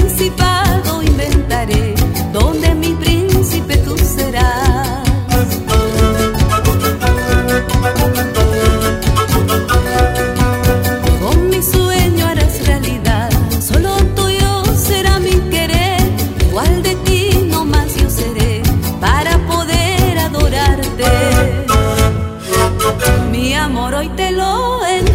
principado inventaré, donde mi príncipe tú serás. Con mi sueño harás realidad, solo tuyo será mi querer, ¿Cuál de ti no más yo seré, para poder adorarte. Mi amor hoy te lo entrego.